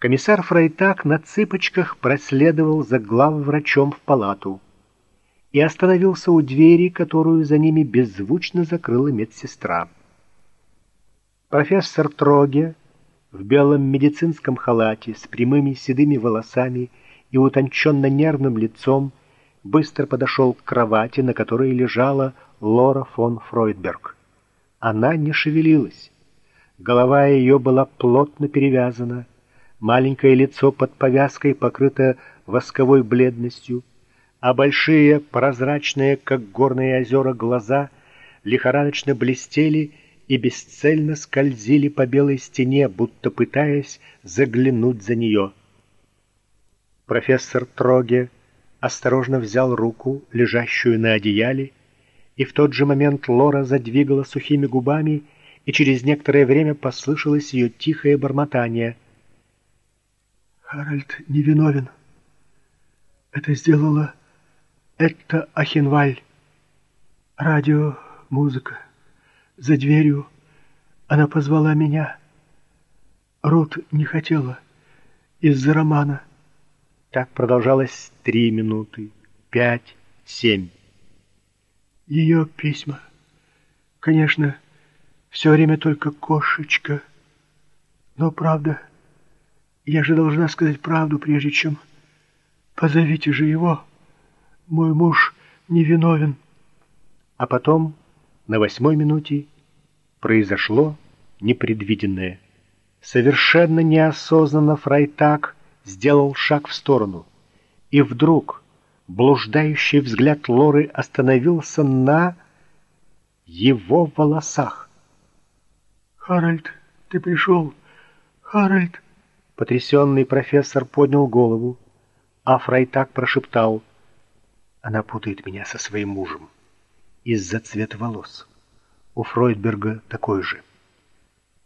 Комиссар Фрейтак на цыпочках проследовал за главврачом в палату и остановился у двери, которую за ними беззвучно закрыла медсестра. Профессор Троге в белом медицинском халате с прямыми седыми волосами и утонченно нервным лицом быстро подошел к кровати, на которой лежала Лора фон Фройдберг. Она не шевелилась. Голова ее была плотно перевязана, маленькое лицо под повязкой покрыто восковой бледностью, а большие, прозрачные, как горные озера, глаза лихорадочно блестели и бесцельно скользили по белой стене, будто пытаясь заглянуть за нее. Профессор Троге осторожно взял руку, лежащую на одеяле, и в тот же момент Лора задвигала сухими губами, и через некоторое время послышалось ее тихое бормотание. «Харальд невиновен. Это сделала это Ахенваль. Радио, музыка. За дверью она позвала меня. Рут не хотела из-за романа. Так продолжалось три минуты, пять, семь. Ее письма. Конечно, все время только кошечка. Но правда, я же должна сказать правду, прежде чем... Позовите же его. Мой муж невиновен. А потом, на восьмой минуте, произошло непредвиденное. Совершенно неосознанно Фрайтак сделал шаг в сторону. И вдруг блуждающий взгляд Лоры остановился на его волосах. «Харальд, ты пришел! Харальд!» Потрясенный профессор поднял голову, а Фрайтак прошептал. «Она путает меня со своим мужем из-за цвета волос. У Фройдберга такой же».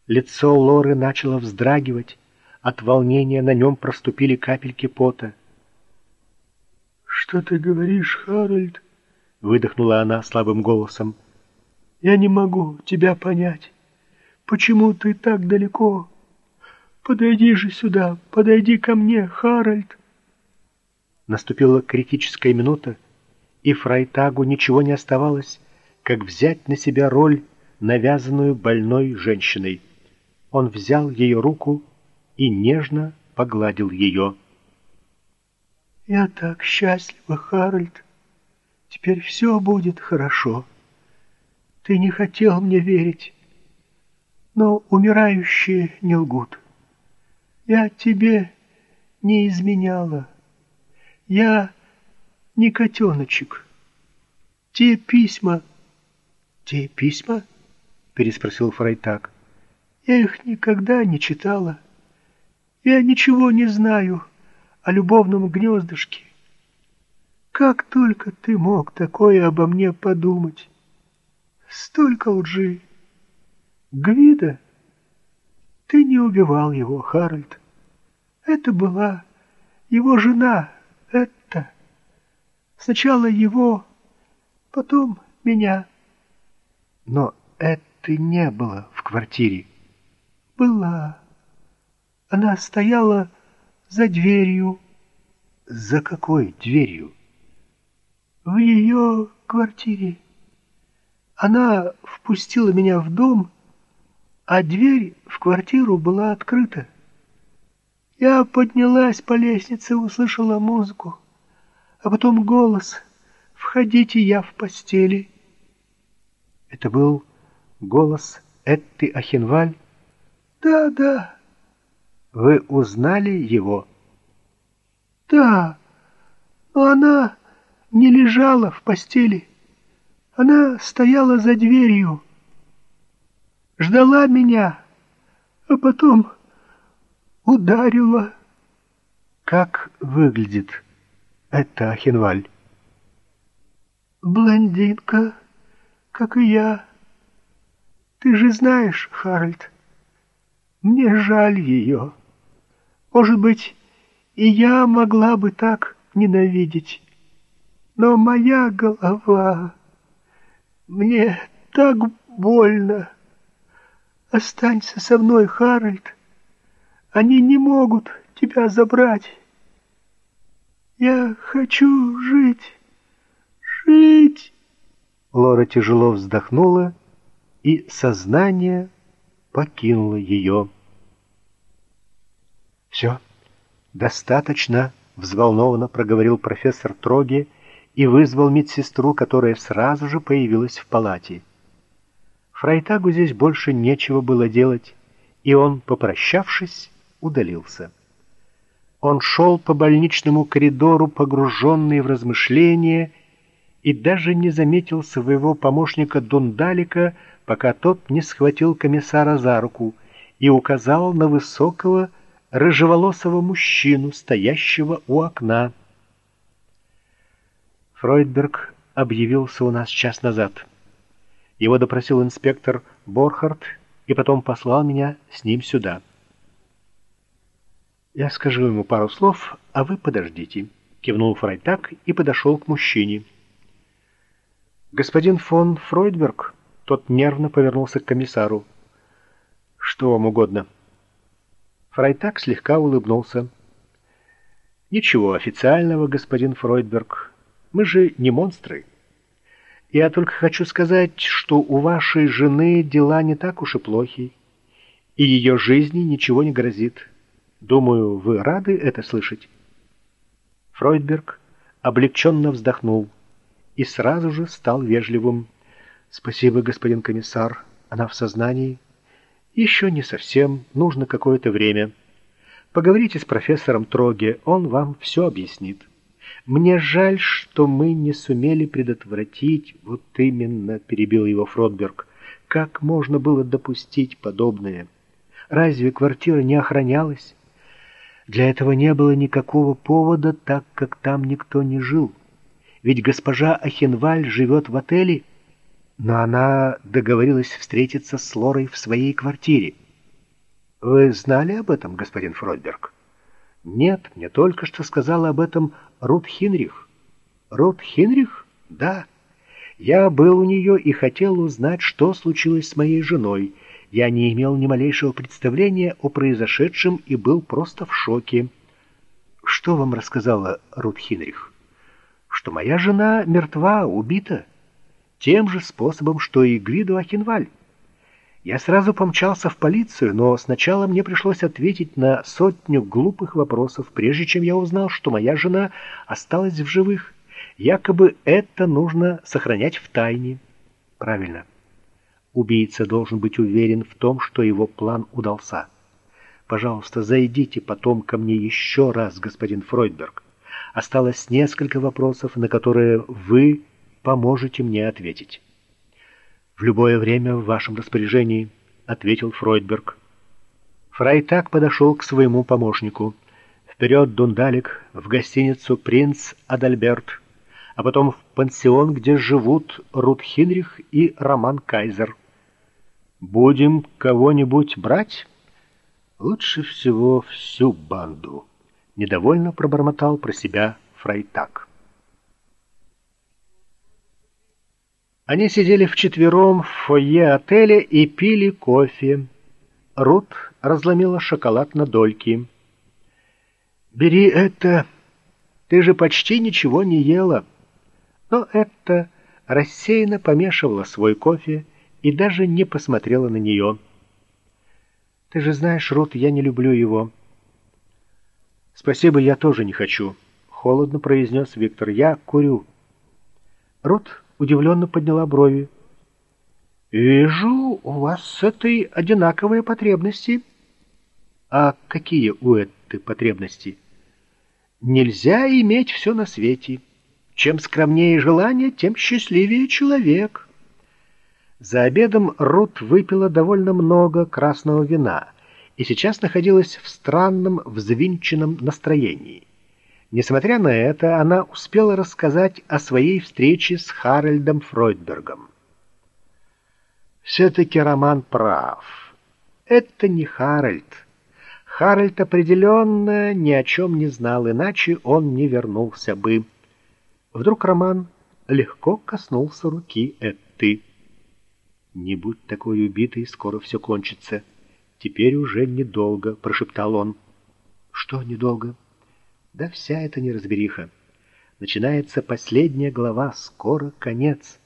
Лицо Лоры начало вздрагивать, от волнения на нем проступили капельки пота. «Что ты говоришь, Харальд?» — выдохнула она слабым голосом. «Я не могу тебя понять. Почему ты так далеко? Подойди же сюда, подойди ко мне, Харальд!» Наступила критическая минута, и Фрайтагу ничего не оставалось, как взять на себя роль, навязанную больной женщиной. Он взял ее руку и нежно погладил ее. «Я так счастлива, Харальд. Теперь все будет хорошо. Ты не хотел мне верить, но умирающие не лгут. Я тебе не изменяла. Я не котеночек. Те письма...» «Те письма?» — переспросил Фрайтак. «Я их никогда не читала». Я ничего не знаю о любовном гнездышке. Как только ты мог такое обо мне подумать? Столько лжи. Гвида, ты не убивал его, Харальд. Это была его жена, это. Сначала его, потом меня. Но это не было в квартире. Была. Она стояла за дверью. За какой дверью? В ее квартире. Она впустила меня в дом, а дверь в квартиру была открыта. Я поднялась по лестнице, услышала музыку, а потом голос «Входите, я в постели». Это был голос Этты Ахенваль? Да, да. Вы узнали его? Да, но она не лежала в постели. Она стояла за дверью, ждала меня, а потом ударила. Как выглядит эта Ахенваль? Блондинка, как и я. Ты же знаешь, Харальд, мне жаль ее. Может быть, и я могла бы так ненавидеть. Но моя голова... Мне так больно. Останься со мной, Харальд. Они не могут тебя забрать. Я хочу жить, жить. Лора тяжело вздохнула, и сознание покинуло ее. «Все, достаточно», — взволнованно проговорил профессор Троги и вызвал медсестру, которая сразу же появилась в палате. Фрайтагу здесь больше нечего было делать, и он, попрощавшись, удалился. Он шел по больничному коридору, погруженный в размышления, и даже не заметил своего помощника Дундалика, пока тот не схватил комиссара за руку и указал на высокого, рыжеволосого мужчину, стоящего у окна. Фройдберг объявился у нас час назад. Его допросил инспектор Борхард и потом послал меня с ним сюда. «Я скажу ему пару слов, а вы подождите», — кивнул Фрайтак и подошел к мужчине. «Господин фон Фройдберг», — тот нервно повернулся к комиссару. «Что вам угодно?» Фрайтак слегка улыбнулся. «Ничего официального, господин Фройдберг. Мы же не монстры. Я только хочу сказать, что у вашей жены дела не так уж и плохи, и ее жизни ничего не грозит». Думаю, вы рады это слышать?» Фройдберг облегченно вздохнул и сразу же стал вежливым. «Спасибо, господин комиссар. Она в сознании?» «Еще не совсем. Нужно какое-то время. Поговорите с профессором Троге, он вам все объяснит. Мне жаль, что мы не сумели предотвратить...» «Вот именно», — перебил его Фродберг. «Как можно было допустить подобное? Разве квартира не охранялась?» Для этого не было никакого повода, так как там никто не жил. Ведь госпожа Ахенваль живет в отеле, но она договорилась встретиться с Лорой в своей квартире. Вы знали об этом, господин Фройдберг? Нет, мне только что сказала об этом Рут Хинрих. Рут Хинрих? Да. Я был у нее и хотел узнать, что случилось с моей женой, я не имел ни малейшего представления о произошедшем и был просто в шоке. Что вам рассказала Рут Хинрих? Что моя жена мертва, убита. Тем же способом, что и Гвиду Ахинваль. Я сразу помчался в полицию, но сначала мне пришлось ответить на сотню глупых вопросов, прежде чем я узнал, что моя жена осталась в живых. Якобы это нужно сохранять в тайне. Правильно. Убийца должен быть уверен в том, что его план удался. Пожалуйста, зайдите потом ко мне еще раз, господин Фройдберг. Осталось несколько вопросов, на которые вы поможете мне ответить. В любое время в вашем распоряжении, ответил Фройдберг. Фрайтак подошел к своему помощнику. Вперед, Дундалик, в гостиницу «Принц Адальберт», а потом в пансион, где живут Рут Хинрих и Роман Кайзер. Будем кого-нибудь брать? Лучше всего всю банду. Недовольно пробормотал про себя Фрайтак. Они сидели вчетвером в фойе отеля и пили кофе. Рут разломила шоколад на дольки. «Бери это. Ты же почти ничего не ела». Но это рассеянно помешивала свой кофе и даже не посмотрела на нее. «Ты же знаешь, Рут, я не люблю его». «Спасибо, я тоже не хочу», — холодно произнес Виктор. «Я курю». Рут удивленно подняла брови. «Вижу, у вас с этой одинаковые потребности». «А какие у этой потребности?» «Нельзя иметь все на свете. Чем скромнее желание, тем счастливее человек». За обедом Рут выпила довольно много красного вина и сейчас находилась в странном взвинченном настроении. Несмотря на это, она успела рассказать о своей встрече с Харальдом Фройдбергом. Все-таки Роман прав. Это не Харальд. Харальд определенно ни о чем не знал, иначе он не вернулся бы. Вдруг Роман легко коснулся руки Этты. «Не будь такой убитой, скоро все кончится. Теперь уже недолго», — прошептал он. Что недолго? Да вся эта неразбериха. Начинается последняя глава, скоро конец.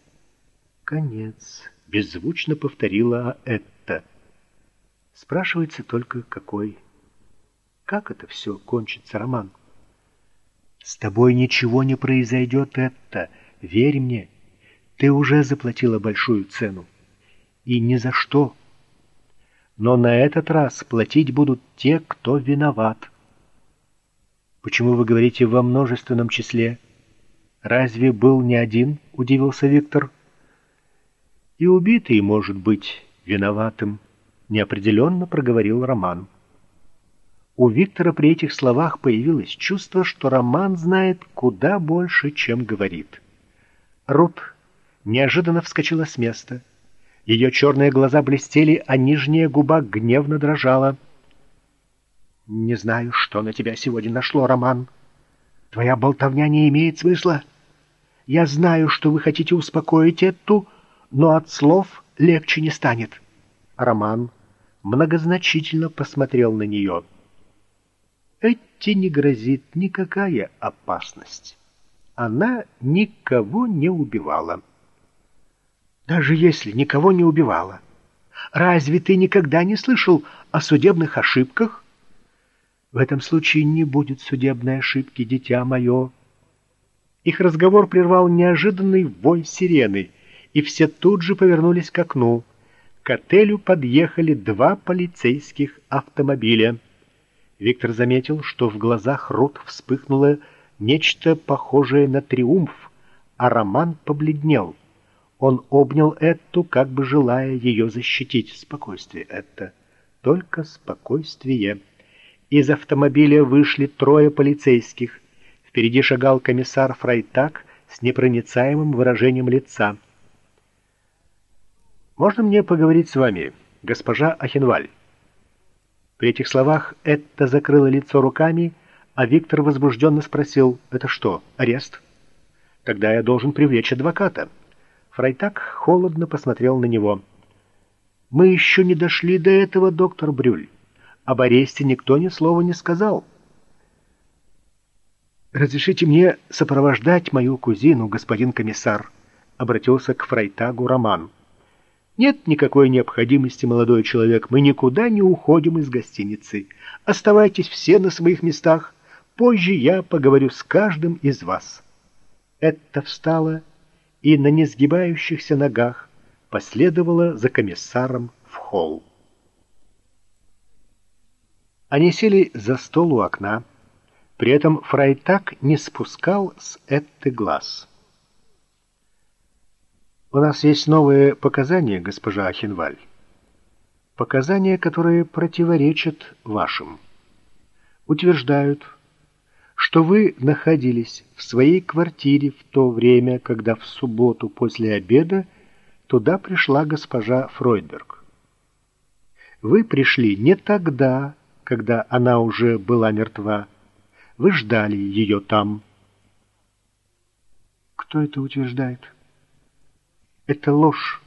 Конец, беззвучно повторила это. Спрашивается только, какой. Как это все кончится, Роман? С тобой ничего не произойдет, это. Верь мне, ты уже заплатила большую цену. И ни за что. Но на этот раз платить будут те, кто виноват. Почему вы говорите во множественном числе? Разве был не один? Удивился Виктор. И убитый может быть виноватым, неопределенно проговорил Роман. У Виктора при этих словах появилось чувство, что Роман знает куда больше, чем говорит. Рут неожиданно вскочила с места. Ее черные глаза блестели, а нижняя губа гневно дрожала. «Не знаю, что на тебя сегодня нашло, Роман. Твоя болтовня не имеет смысла. Я знаю, что вы хотите успокоить эту, но от слов легче не станет». Роман многозначительно посмотрел на нее. Этти не грозит никакая опасность. Она никого не убивала. Даже если никого не убивала, разве ты никогда не слышал о судебных ошибках? В этом случае не будет судебной ошибки, дитя мое. Их разговор прервал неожиданный вой сирены, и все тут же повернулись к окну. К отелю подъехали два полицейских автомобиля. Виктор заметил, что в глазах Рут вспыхнуло нечто похожее на триумф, а Роман побледнел. Он обнял Эту, как бы желая ее защитить. Спокойствие, это только спокойствие. Из автомобиля вышли трое полицейских. Впереди шагал комиссар Фрайтак с непроницаемым выражением лица. «Можно мне поговорить с вами, госпожа Ахенваль?» При этих словах Этта закрыла лицо руками, а Виктор возбужденно спросил, «Это что, арест?» «Тогда я должен привлечь адвоката». Фрайтак холодно посмотрел на него. «Мы еще не дошли до этого, доктор Брюль. Об аресте никто ни слова не сказал. «Разрешите мне сопровождать мою кузину, господин комиссар», — обратился к Фрайтагу Роман. «Нет никакой необходимости, молодой человек, мы никуда не уходим из гостиницы. Оставайтесь все на своих местах. Позже я поговорю с каждым из вас». Это встала и на несгибающихся ногах последовала за комиссаром в холл. Они сели за стол у окна. При этом Фрайтак не спускал с Этты глаз. «У нас есть новые показания, госпожа Ахенваль. Показания, которые противоречат вашим. Утверждают, что вы находились в своей квартире в то время, когда в субботу после обеда туда пришла госпожа Фройдберг. Вы пришли не тогда, когда она уже была мертва. Вы ждали ее там. Кто это утверждает? Это ложь.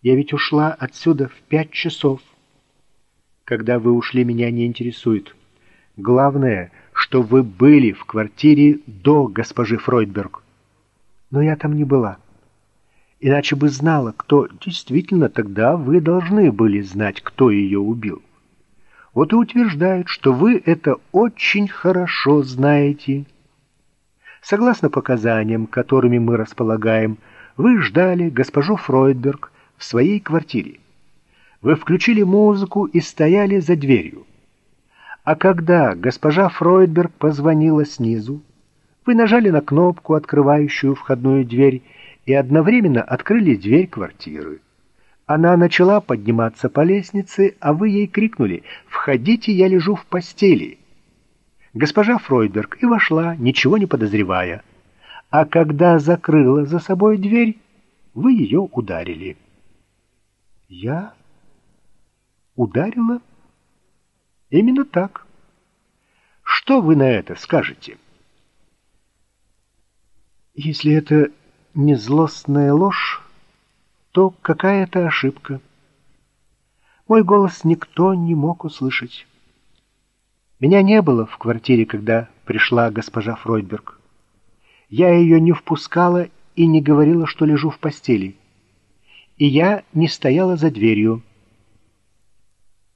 Я ведь ушла отсюда в пять часов. Когда вы ушли, меня не интересует. Главное, что вы были в квартире до госпожи Фройдберг. Но я там не была. Иначе бы знала, кто действительно тогда вы должны были знать, кто ее убил. Вот и утверждают, что вы это очень хорошо знаете. Согласно показаниям, которыми мы располагаем, вы ждали госпожу Фройдберг в своей квартире. Вы включили музыку и стояли за дверью. А когда госпожа Фройдберг позвонила снизу, вы нажали на кнопку, открывающую входную дверь, и одновременно открыли дверь квартиры. Она начала подниматься по лестнице, а вы ей крикнули «Входите, я лежу в постели». Госпожа Фройберг и вошла, ничего не подозревая. А когда закрыла за собой дверь, вы ее ударили. Я ударила? Именно так. Что вы на это скажете? Если это не злостная ложь, то какая-то ошибка. Мой голос никто не мог услышать. Меня не было в квартире, когда пришла госпожа Фройдберг. Я ее не впускала и не говорила, что лежу в постели. И я не стояла за дверью.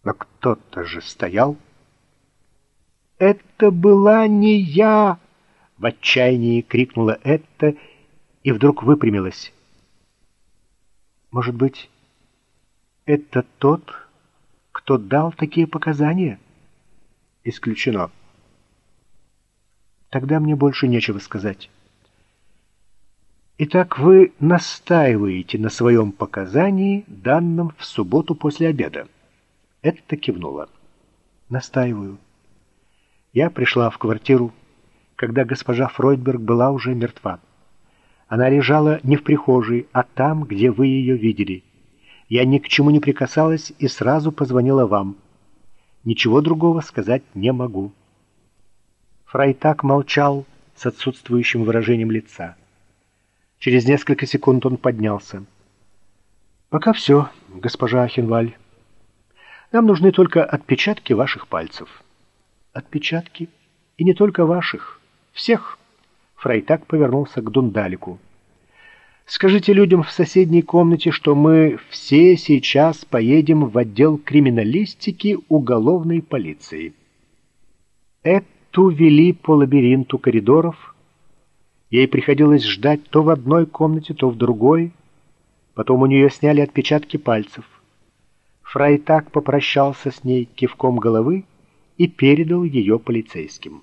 Но кто-то же стоял. «Это была не я!» — в отчаянии крикнула это и вдруг выпрямилась. «Может быть, это тот, кто дал такие показания?» «Исключено». «Тогда мне больше нечего сказать». Итак, вы настаиваете на своем показании, данном в субботу после обеда. Это кивнула. Настаиваю. Я пришла в квартиру, когда госпожа Фройдберг была уже мертва. Она лежала не в прихожей, а там, где вы ее видели. Я ни к чему не прикасалась и сразу позвонила вам. Ничего другого сказать не могу. Фрайтак молчал с отсутствующим выражением лица. Через несколько секунд он поднялся. «Пока все, госпожа Ахенваль. Нам нужны только отпечатки ваших пальцев». «Отпечатки? И не только ваших. Всех». Фрайтак повернулся к Дундалику. «Скажите людям в соседней комнате, что мы все сейчас поедем в отдел криминалистики уголовной полиции». Эту вели по лабиринту коридоров, Ей приходилось ждать то в одной комнате, то в другой. Потом у нее сняли отпечатки пальцев. Фрай так попрощался с ней кивком головы и передал ее полицейским.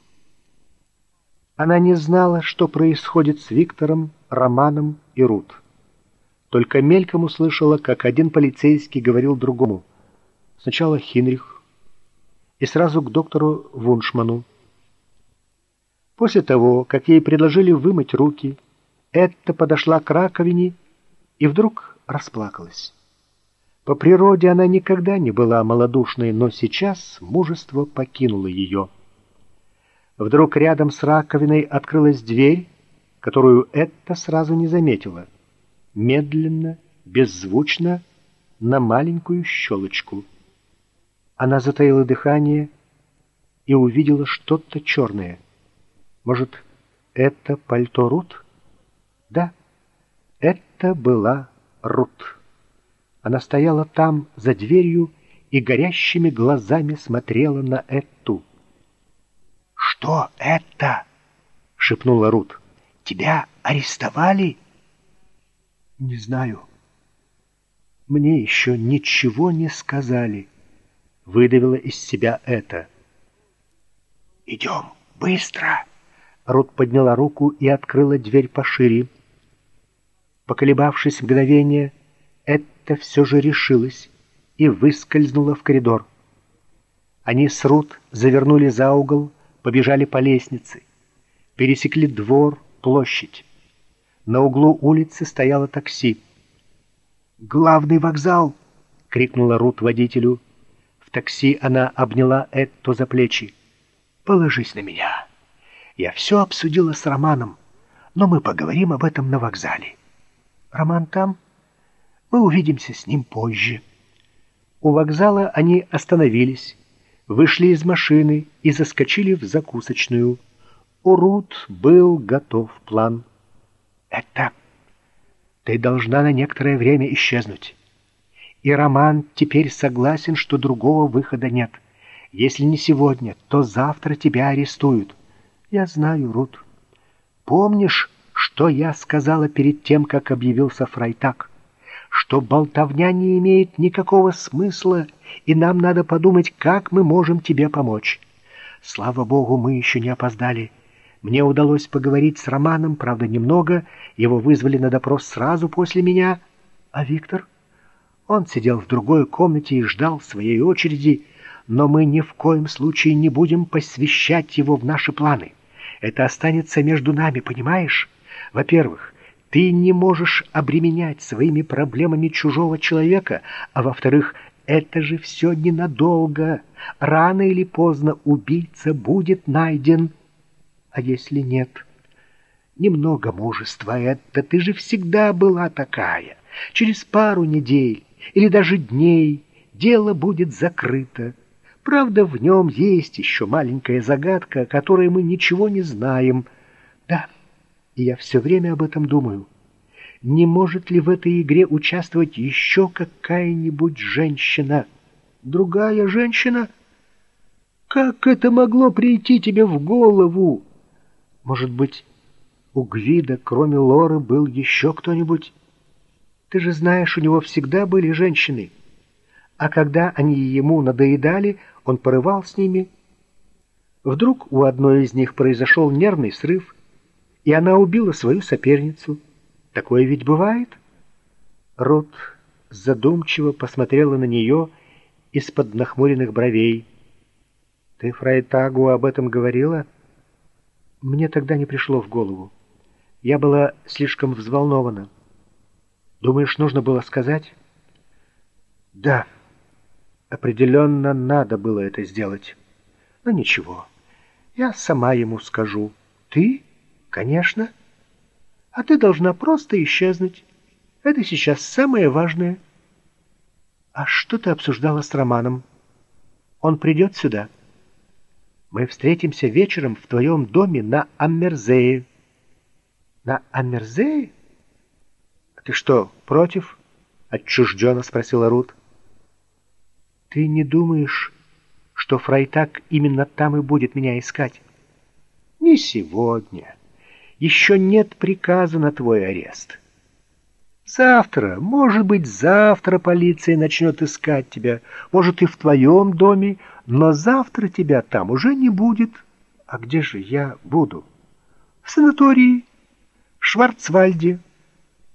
Она не знала, что происходит с Виктором, Романом и Рут. Только мельком услышала, как один полицейский говорил другому. Сначала Хинрих и сразу к доктору Вуншману. После того, как ей предложили вымыть руки, Этта подошла к раковине и вдруг расплакалась. По природе она никогда не была малодушной, но сейчас мужество покинуло ее. Вдруг рядом с раковиной открылась дверь, которую Этта сразу не заметила. Медленно, беззвучно, на маленькую щелочку. Она затаила дыхание и увидела что-то черное — может, это пальто Рут? Да, это была Рут. Она стояла там, за дверью, и горящими глазами смотрела на Эту. «Что это?» — шепнула Рут. «Тебя арестовали?» «Не знаю. Мне еще ничего не сказали», — выдавила из себя это. «Идем, быстро!» Рут подняла руку и открыла дверь пошире. Поколебавшись мгновение, это все же решилась и выскользнула в коридор. Они с Рут завернули за угол, побежали по лестнице, пересекли двор, площадь. На углу улицы стояло такси. «Главный вокзал!» — крикнула Рут водителю. В такси она обняла Этто за плечи. «Положись на меня!» Я все обсудила с Романом, но мы поговорим об этом на вокзале. Роман там? Мы увидимся с ним позже. У вокзала они остановились, вышли из машины и заскочили в закусочную. У Рут был готов план. Это ты должна на некоторое время исчезнуть. И Роман теперь согласен, что другого выхода нет. Если не сегодня, то завтра тебя арестуют. Я знаю, Рут. Помнишь, что я сказала перед тем, как объявился Фрайтак? Что болтовня не имеет никакого смысла, и нам надо подумать, как мы можем тебе помочь. Слава богу, мы еще не опоздали. Мне удалось поговорить с Романом, правда, немного. Его вызвали на допрос сразу после меня. А Виктор? Он сидел в другой комнате и ждал своей очереди, но мы ни в коем случае не будем посвящать его в наши планы. Это останется между нами, понимаешь? Во-первых, ты не можешь обременять своими проблемами чужого человека, а во-вторых, это же все ненадолго. Рано или поздно убийца будет найден. А если нет? Немного мужества, это ты же всегда была такая. Через пару недель или даже дней дело будет закрыто. Правда, в нем есть еще маленькая загадка, о которой мы ничего не знаем. И я все время об этом думаю. Не может ли в этой игре участвовать еще какая-нибудь женщина? Другая женщина? Как это могло прийти тебе в голову? Может быть, у Гвида, кроме Лоры, был еще кто-нибудь? Ты же знаешь, у него всегда были женщины. А когда они ему надоедали, он порывал с ними. Вдруг у одной из них произошел нервный срыв, и она убила свою соперницу. Такое ведь бывает? Рут задумчиво посмотрела на нее из-под нахмуренных бровей. «Ты Фрайтагу об этом говорила?» Мне тогда не пришло в голову. Я была слишком взволнована. Думаешь, нужно было сказать? Да, определенно надо было это сделать. Но ничего, я сама ему скажу. Ты? Конечно. А ты должна просто исчезнуть. Это сейчас самое важное. А что ты обсуждала с Романом? Он придет сюда? Мы встретимся вечером в твоем доме на Аммерзее. На Аммерзее? Ты что, против? Отчужденно спросила Рут. Ты не думаешь, что Фрайтак именно там и будет меня искать? Не сегодня. Еще нет приказа на твой арест. Завтра, может быть, завтра полиция начнет искать тебя, может, и в твоем доме, но завтра тебя там уже не будет. А где же я буду? В санатории, Шварцвальде.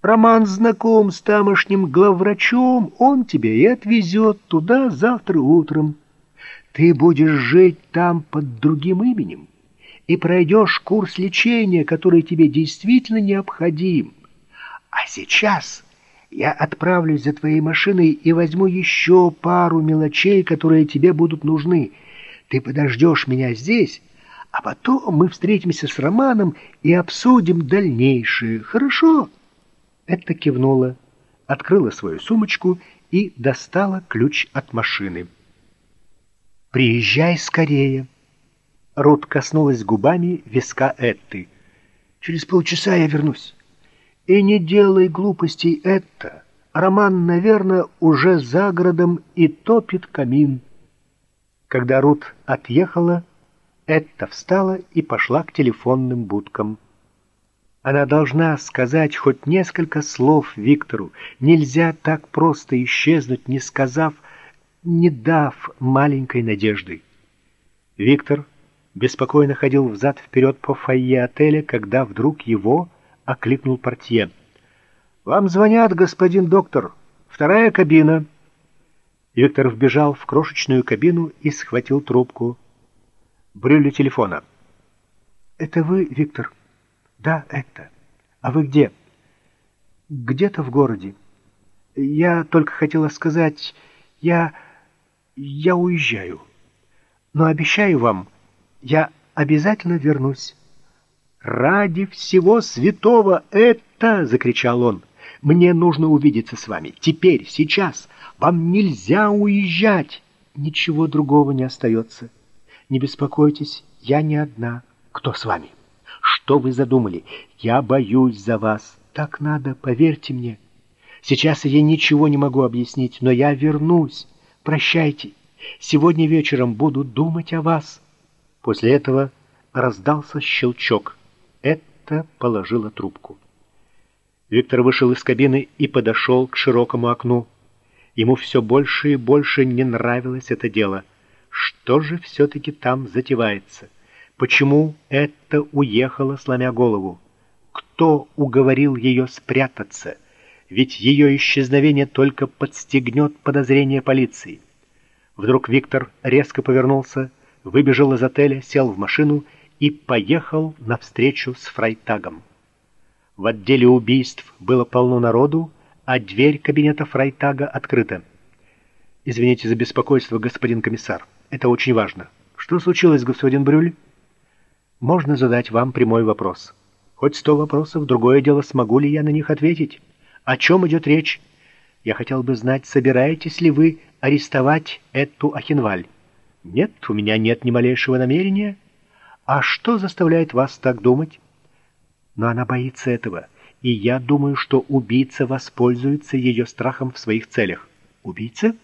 Роман знаком с тамошним главврачом, он тебя и отвезет туда завтра утром. Ты будешь жить там под другим именем и пройдешь курс лечения, который тебе действительно необходим. А сейчас я отправлюсь за твоей машиной и возьму еще пару мелочей, которые тебе будут нужны. Ты подождешь меня здесь, а потом мы встретимся с Романом и обсудим дальнейшее. Хорошо?» Этта кивнула, открыла свою сумочку и достала ключ от машины. «Приезжай скорее!» Рут коснулась губами виска Этты. «Через полчаса я вернусь». И не делай глупостей это. Роман, наверное, уже за городом и топит камин. Когда Рут отъехала, Этта встала и пошла к телефонным будкам. Она должна сказать хоть несколько слов Виктору. Нельзя так просто исчезнуть, не сказав, не дав маленькой надежды. Виктор беспокойно ходил взад-вперед по фойе отеля, когда вдруг его окликнул портье. «Вам звонят, господин доктор. Вторая кабина». Виктор вбежал в крошечную кабину и схватил трубку. Брюли телефона. «Это вы, Виктор?» «Да, это. А вы где?» «Где-то в городе. Я только хотела сказать, я... я уезжаю. Но обещаю вам, я обязательно вернусь». «Ради всего святого это!» — закричал он. «Мне нужно увидеться с вами. Теперь, сейчас. Вам нельзя уезжать!» «Ничего другого не остается. Не беспокойтесь, я не одна. Кто с вами? Что вы задумали? Я боюсь за вас. Так надо, поверьте мне. Сейчас я ничего не могу объяснить, но я вернусь. Прощайте. Сегодня вечером буду думать о вас». После этого раздался щелчок это положила трубку. Виктор вышел из кабины и подошел к широкому окну. Ему все больше и больше не нравилось это дело. Что же все-таки там затевается? Почему это уехала, сломя голову? Кто уговорил ее спрятаться? Ведь ее исчезновение только подстегнет подозрение полиции. Вдруг Виктор резко повернулся, выбежал из отеля, сел в машину и поехал навстречу с Фрайтагом. В отделе убийств было полно народу, а дверь кабинета Фрайтага открыта. «Извините за беспокойство, господин комиссар. Это очень важно. Что случилось, господин Брюль?» «Можно задать вам прямой вопрос. Хоть сто вопросов, другое дело, смогу ли я на них ответить. О чем идет речь? Я хотел бы знать, собираетесь ли вы арестовать эту Ахинваль?» Нет, у меня нет ни малейшего намерения. А что заставляет вас так думать? Но она боится этого, и я думаю, что убийца воспользуется ее страхом в своих целях. Убийца?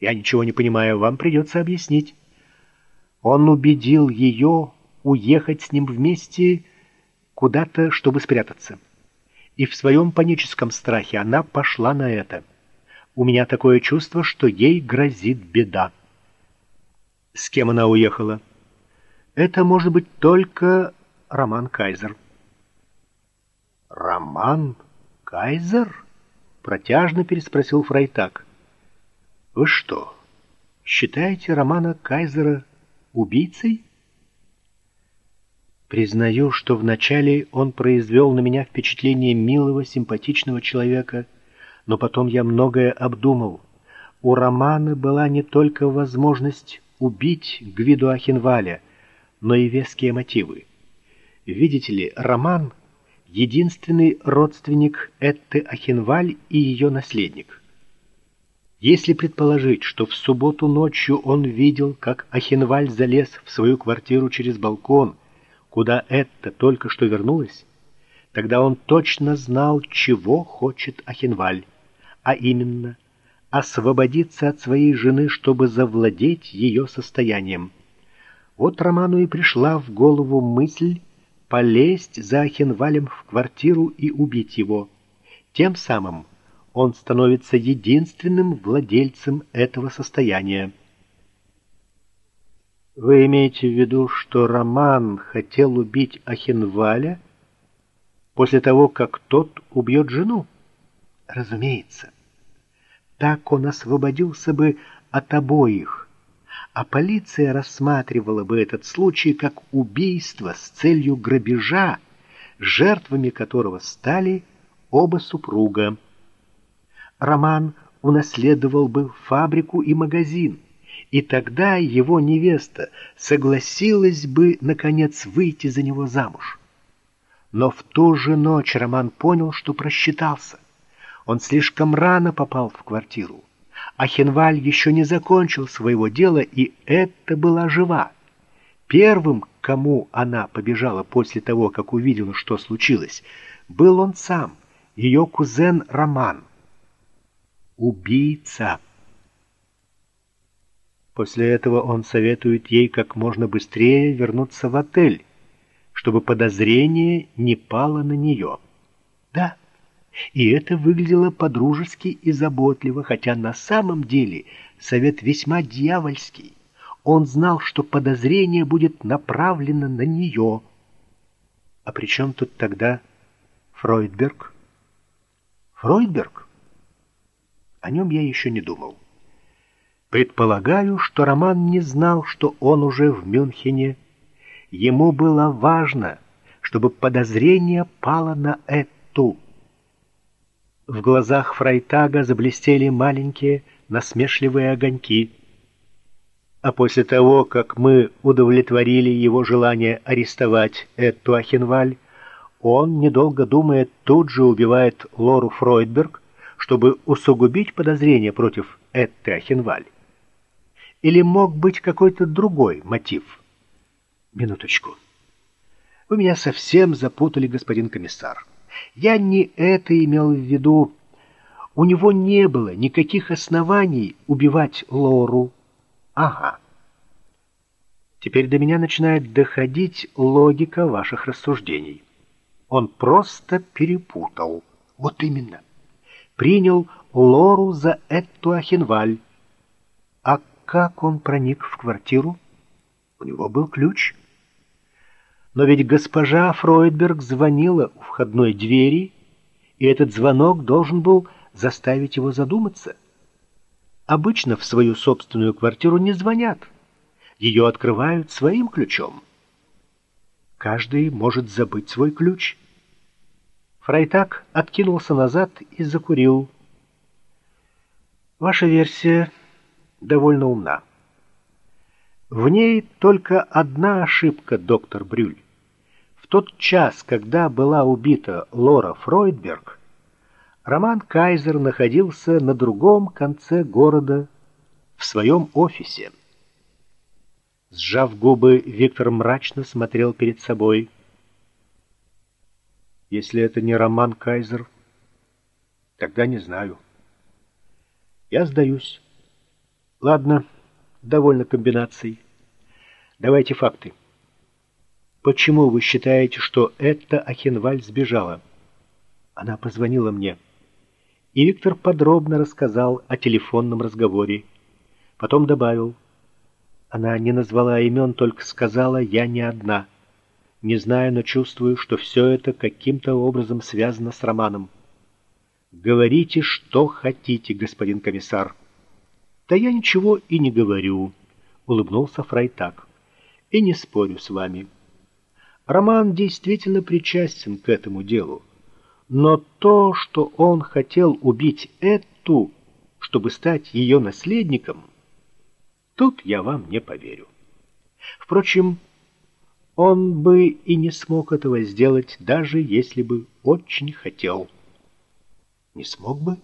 Я ничего не понимаю, вам придется объяснить. Он убедил ее уехать с ним вместе куда-то, чтобы спрятаться. И в своем паническом страхе она пошла на это. У меня такое чувство, что ей грозит беда. С кем она уехала? Это может быть только Роман Кайзер. Роман Кайзер? Протяжно переспросил Фрайтак. Вы что, считаете Романа Кайзера убийцей? Признаю, что вначале он произвел на меня впечатление милого, симпатичного человека, но потом я многое обдумал. У Романа была не только возможность убить Гвиду Ахинваля, но и веские мотивы. Видите ли, Роман — единственный родственник Этты Ахинваль и ее наследник — если предположить, что в субботу ночью он видел, как Ахенваль залез в свою квартиру через балкон, куда это только что вернулась, тогда он точно знал, чего хочет Ахенваль, а именно освободиться от своей жены, чтобы завладеть ее состоянием. Вот Роману и пришла в голову мысль полезть за Ахенвалем в квартиру и убить его, тем самым он становится единственным владельцем этого состояния. Вы имеете в виду, что Роман хотел убить Ахенваля после того, как тот убьет жену? Разумеется. Так он освободился бы от обоих, а полиция рассматривала бы этот случай как убийство с целью грабежа, жертвами которого стали оба супруга. Роман унаследовал бы фабрику и магазин, и тогда его невеста согласилась бы, наконец, выйти за него замуж. Но в ту же ночь Роман понял, что просчитался. Он слишком рано попал в квартиру. А Хенваль еще не закончил своего дела, и это была жива. Первым, кому она побежала после того, как увидела, что случилось, был он сам, ее кузен Роман убийца. После этого он советует ей как можно быстрее вернуться в отель, чтобы подозрение не пало на нее. Да, и это выглядело подружески и заботливо, хотя на самом деле совет весьма дьявольский. Он знал, что подозрение будет направлено на нее. А при чем тут тогда Фройдберг? Фройдберг? О нем я еще не думал. Предполагаю, что Роман не знал, что он уже в Мюнхене. Ему было важно, чтобы подозрение пало на эту. В глазах Фрайтага заблестели маленькие насмешливые огоньки. А после того, как мы удовлетворили его желание арестовать эту Ахенваль, он, недолго думая, тут же убивает Лору Фройдберг, чтобы усугубить подозрения против Этты Ахенваль? Или мог быть какой-то другой мотив? Минуточку. Вы меня совсем запутали, господин комиссар. Я не это имел в виду. У него не было никаких оснований убивать Лору. Ага. Теперь до меня начинает доходить логика ваших рассуждений. Он просто перепутал. Вот именно принял Лору за эту Ахенваль. А как он проник в квартиру? У него был ключ. Но ведь госпожа Фройдберг звонила у входной двери, и этот звонок должен был заставить его задуматься. Обычно в свою собственную квартиру не звонят. Ее открывают своим ключом. Каждый может забыть свой ключ. Фрайтак откинулся назад и закурил. Ваша версия довольно умна. В ней только одна ошибка, доктор Брюль. Тот час, когда была убита Лора Фройдберг, Роман Кайзер находился на другом конце города в своем офисе. Сжав губы, Виктор мрачно смотрел перед собой. Если это не Роман Кайзер, тогда не знаю. Я сдаюсь. Ладно, довольно комбинаций. Давайте факты. Почему вы считаете, что эта Ахенваль сбежала? Она позвонила мне. И Виктор подробно рассказал о телефонном разговоре. Потом добавил. Она не назвала имен, только сказала «я не одна». Не знаю, но чувствую, что все это каким-то образом связано с Романом. Говорите, что хотите, господин комиссар. Да я ничего и не говорю, улыбнулся Фрайтак. И не спорю с вами. Роман действительно причастен к этому делу. Но то, что он хотел убить эту, чтобы стать ее наследником, тут я вам не поверю. Впрочем, он бы и не смог этого сделать, даже если бы очень хотел. Не смог бы?